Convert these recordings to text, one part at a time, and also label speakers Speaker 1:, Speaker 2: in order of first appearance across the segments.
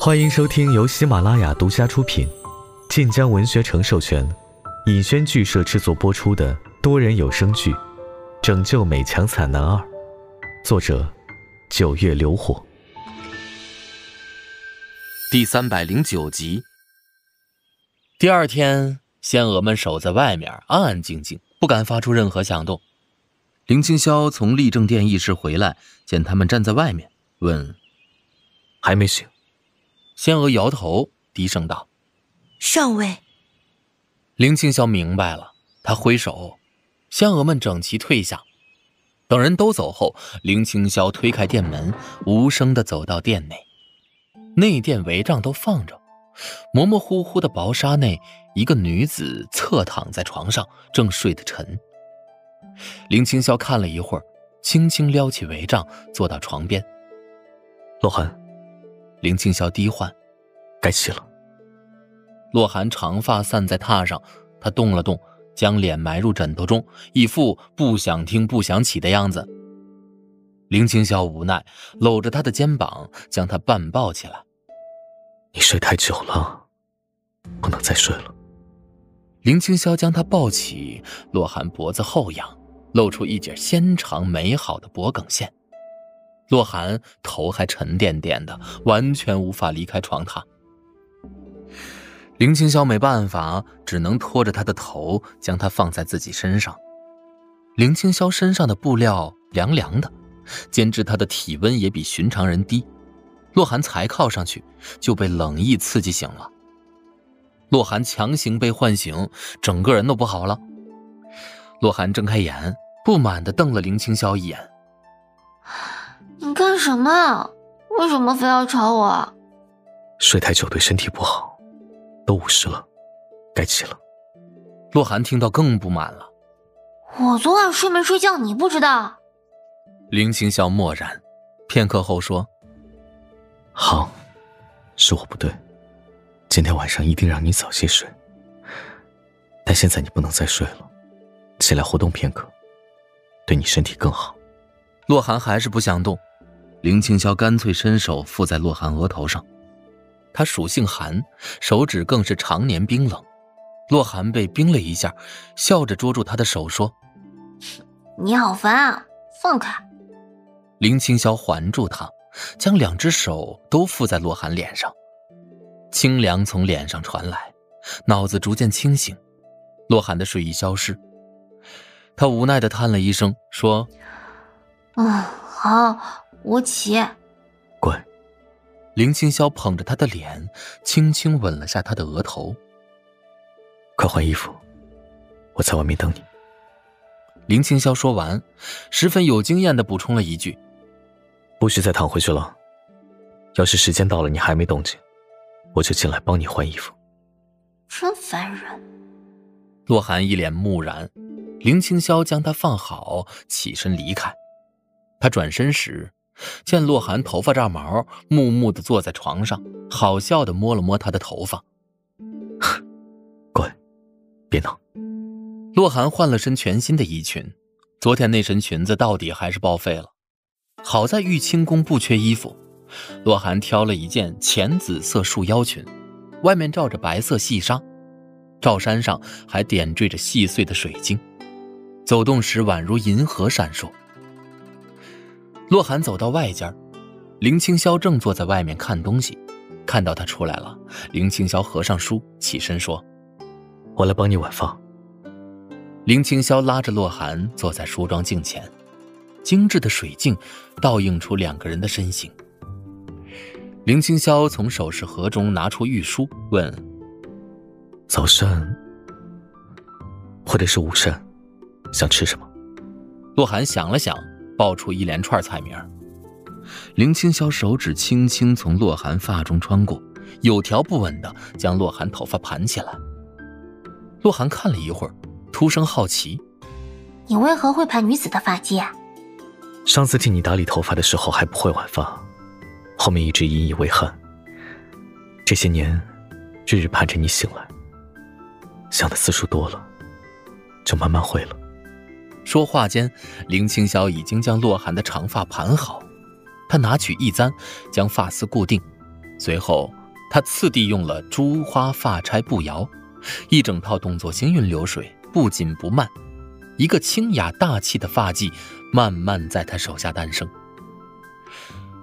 Speaker 1: 欢迎收听由喜马拉雅独家出品、晋江文学城授权、尹轩剧社制作播出的多人有声剧《拯救美强惨男二》，作者：九月流火，
Speaker 2: 第三百零九集。第二天，仙娥们守在外面，安安静静，不敢发出任何响动。林清霄从立正殿议事回来，见他们站在外面，问：“
Speaker 1: 还没醒？”
Speaker 2: 仙娥摇头，低声道：“
Speaker 3: 上尉。”
Speaker 2: 林清霄明白了，他挥手，仙娥们整齐退下。等人都走后，林清霄推开店门，无声地走到店内。内殿帷帐都放着，模模糊糊的薄纱内，一个女子侧躺在床上，正睡得沉。林清霄看了一会儿，轻轻撩起帷帐，坐到床边。
Speaker 1: 洛寒。
Speaker 2: 林清霄低唤：“
Speaker 1: 该起了。”
Speaker 2: 洛寒长发散在榻上，他动了动，将脸埋入枕头中，一副不想听、不想起的样子。林清霄无奈，搂着他的肩膀，将他半抱起来：“
Speaker 1: 你睡太久了，不能再睡了。”
Speaker 2: 林清霄将他抱起，洛寒脖子后仰，露出一截纤长美好的脖颈线。洛寒头还沉甸甸的，完全无法离开床榻。林清霄没办法，只能拖着他的头，将他放在自己身上。林清霄身上的布料凉凉的，兼之他的体温也比寻常人低。洛寒才靠上去，就被冷意刺激醒了。洛寒强行被唤醒，整个人都不好了。洛寒睁开眼，不满地瞪了林清霄一眼。
Speaker 3: 你干什么？为什么非要吵我？
Speaker 1: 睡太久对身体不好，都午时了，该起了。
Speaker 2: 洛寒听到更不满了。
Speaker 3: 我昨晚睡没睡觉，你不知道？
Speaker 2: 林清笑默然，片刻后说：“
Speaker 1: 好，是我不对，今天晚上一定让你早些睡。但现在你不能再睡了，起来活动片刻，对你身体更好。”
Speaker 2: 洛寒还是不想动。林清霄干脆伸手附在洛寒额头上，他属性寒，手指更是常年冰冷。洛寒被冰了一下，笑着捉住他的手说：“
Speaker 3: 你好烦啊，放开！”
Speaker 2: 林清霄环住他，将两只手都附在洛寒脸上，清凉从脸上传来，脑子逐渐清醒。洛寒的睡意消失，他无奈的叹了一声，说：“
Speaker 3: 嗯，好。”我起，
Speaker 1: 滚。
Speaker 2: 林清霄捧着他的脸，轻轻吻了下他的额头。
Speaker 1: 快换衣服，我在外面等你。
Speaker 2: 林清霄说完，十分有经验的补充了一句：“
Speaker 1: 不许再躺回去了。要是时间到了你还没动静，我就进来帮你换衣服。”
Speaker 3: 真烦人。
Speaker 2: 洛寒一脸木然，林清霄将他放好，起身离开。他转身时。见洛寒头发炸毛，木木的坐在床上，好笑的摸了摸他的头发。
Speaker 1: 滚，别闹。
Speaker 2: 洛寒换了身全新的衣裙，昨天那身裙子到底还是报废了。好在玉清宫不缺衣服，洛寒挑了一件浅紫色束腰裙，外面罩着白色细纱，罩衫上还点缀着细碎的水晶，走动时宛如银河闪烁。洛寒走到外间，林清霄正坐在外面看东西，看到他出来了，林清霄合上书，起身说：“
Speaker 1: 我来帮你晚饭。”
Speaker 2: 林清霄拉着洛寒坐在梳妆镜前，精致的水镜倒映出两个人的身形。林清霄从首饰盒中拿出玉梳，问：“
Speaker 1: 早膳或者是午膳，想吃什么？”
Speaker 2: 洛寒想了想。报出一连串菜名，林清霄手指轻轻从洛寒发中穿过，有条不紊的将洛寒头发盘起来。洛寒看了一会儿，突生好奇：“
Speaker 3: 你为何会盘女子的发髻啊？”
Speaker 1: 上次替你打理头发的时候还不会挽发，后面一直引以为憾。这些年，日日盼着你醒来，想的次数多了，就慢慢会了。
Speaker 2: 说话间，林清霄已经将洛寒的长发盘好，他拿取一簪，将发丝固定，随后，他次第用了珠花发钗步摇，一整套动作行云流水，不紧不慢，一个清雅大气的发髻慢慢在他手下诞生。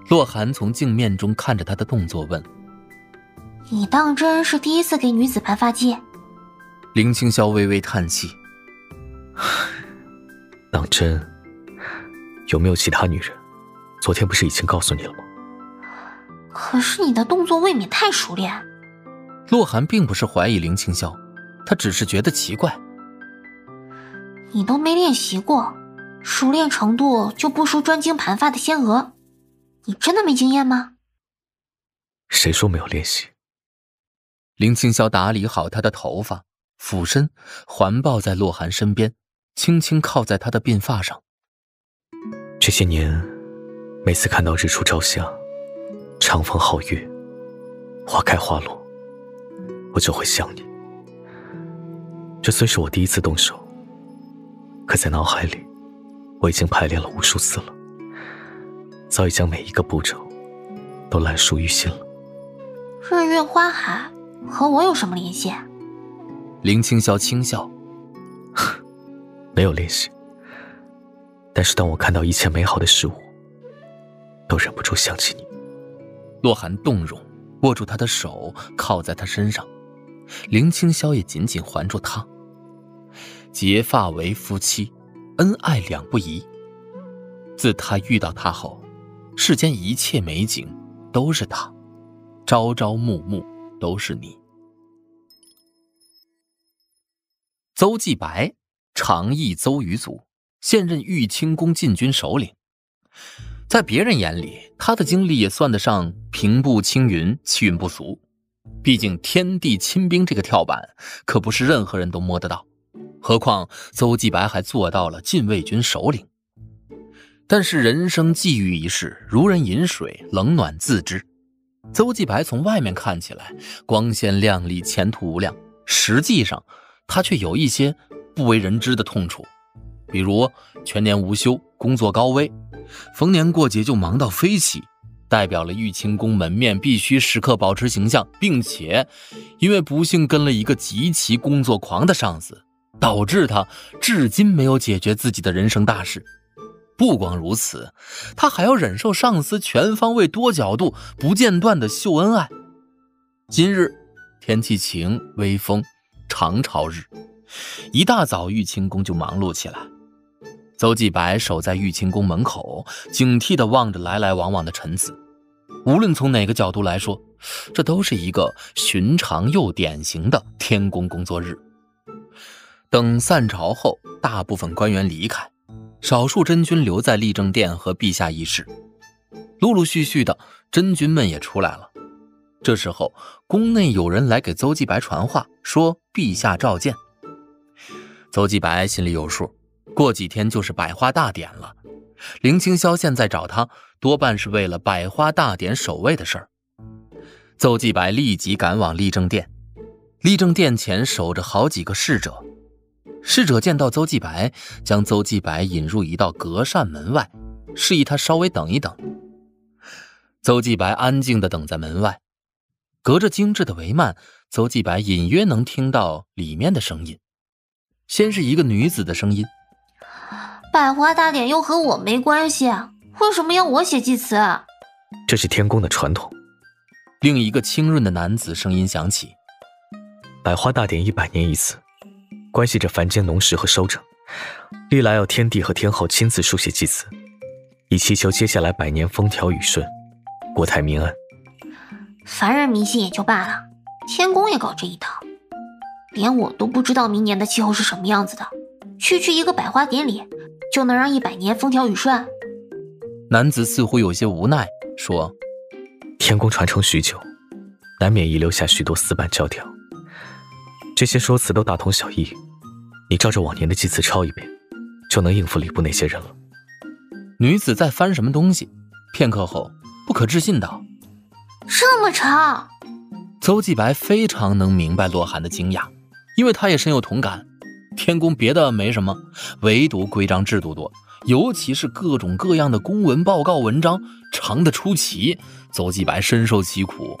Speaker 2: 洛寒从镜面中看着他的动作，问：“
Speaker 3: 你当真是第一次给女子盘发髻？”
Speaker 2: 林青霄微微叹气：“
Speaker 1: 当真？有没有其他女人？昨天不是已经告诉你了吗？”
Speaker 3: 可是你的动作未免太熟练。
Speaker 2: 洛寒并不是怀疑林青霄，他只是觉得奇怪。
Speaker 3: 你都没练习过，熟练程度就不输专精盘发的仙娥。你真的没经验吗？
Speaker 1: 谁说没有练习？
Speaker 2: 林青霄打理好他的头发，俯身环抱在洛寒身边，轻轻靠在他的鬓发上。
Speaker 1: 这些年，每次看到日出朝霞，长风皓月，花开花落，我就会想你。这虽是我第一次动手，可在脑海里，我已经排练了无数次了。早已将每一个步骤都烂熟于心了。
Speaker 3: 日月花海和我有什么联系？
Speaker 2: 林青霄轻笑，
Speaker 1: 没有联系。但是当我看到一切美好的事物，都忍不住想起你。
Speaker 2: 洛寒动容，握住他的手，靠在他身上。林青霄也紧紧环住他。结发为夫妻，恩爱两不疑。自他遇到他后。世间一切美景都是他，朝朝暮暮都是你。邹继白，长邑邹余祖，现任玉清宫禁军首领。在别人眼里，他的经历也算得上平步青云、气运不俗。毕竟天地亲兵这个跳板，可不是任何人都摸得到。何况邹继白还做到了禁卫军首领。但是人生际遇一事，如人饮水，冷暖自知。邹继白从外面看起来光鲜亮丽，前途无量，实际上他却有一些不为人知的痛楚，比如全年无休，工作高危，逢年过节就忙到飞起，代表了玉清宫门面必须时刻保持形象，并且因为不幸跟了一个极其工作狂的上司，导致他至今没有解决自己的人生大事。不光如此，他还要忍受上司全方位、多角度、不间断的秀恩爱。今日天气晴，微风，长潮日，一大早玉清宫就忙碌起来。邹继白守在玉清宫门口，警惕地望着来来往往的臣子。无论从哪个角度来说，这都是一个寻常又典型的天宫工作日。等散朝后，大部分官员离开。少数真君留在立正殿和陛下议事，陆陆续续的真君们也出来了。这时候，宫内有人来给邹继白传话，说陛下召见。邹继白心里有数，过几天就是百花大典了。林清霄现在找他，多半是为了百花大典守卫的事儿。邹继白立即赶往立正殿，立正殿前守着好几个侍者。侍者见到邹继白，将邹继白引入一道隔扇门外，示意他稍微等一等。邹继白安静地等在门外，隔着精致的帷幔，邹继白隐约能听到里面的声音。先是一个女子的声音：“
Speaker 3: 百花大典又和我没关系，为什么要我写祭词？”
Speaker 1: 这是天宫的传统。
Speaker 2: 另一个清润的男子声音响起：“
Speaker 1: 百花大典一百年一次。”关系着凡间农时和收成，历来要天帝和天后亲自书写祭词，以祈求接下来百年风调雨顺，国泰民安。
Speaker 3: 凡人迷信也就罢了，天宫也搞这一套，连我都不知道明年的气候是什么样子的，区区一个百花典礼就能让一百年风调雨顺？
Speaker 2: 男子似乎有些无奈，说：“
Speaker 1: 天宫传承许久，难免遗留下许多死板教条，这些说辞都大同小异。”你照着往年的祭词抄一遍，就能应付礼部那些人了。
Speaker 2: 女子在翻什么东西，片刻后不可置信道：“
Speaker 3: 这么长。”
Speaker 2: 邹继白非常能明白洛寒的惊讶，因为他也深有同感。天宫别的没什么，唯独规章制度多，尤其是各种各样的公文报告文章，长得出奇。邹继白深受其苦，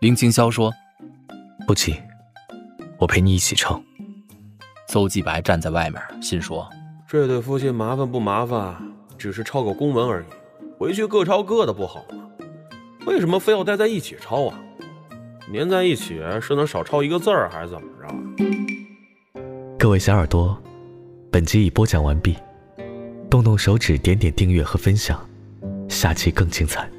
Speaker 2: 林清霄说：“
Speaker 1: 不急，我陪你一起抄。”
Speaker 2: 邹继白站在外面，心说：“
Speaker 4: 这对夫妻麻烦不麻烦？只是抄个公文而已，回去各抄各的不好吗？为什么非要待在一起抄啊？粘在一起是能少抄一个字儿，还是怎么着？”
Speaker 1: 各位小耳朵，本集已播讲完毕，动动手指点点订阅和分享，下期更精彩。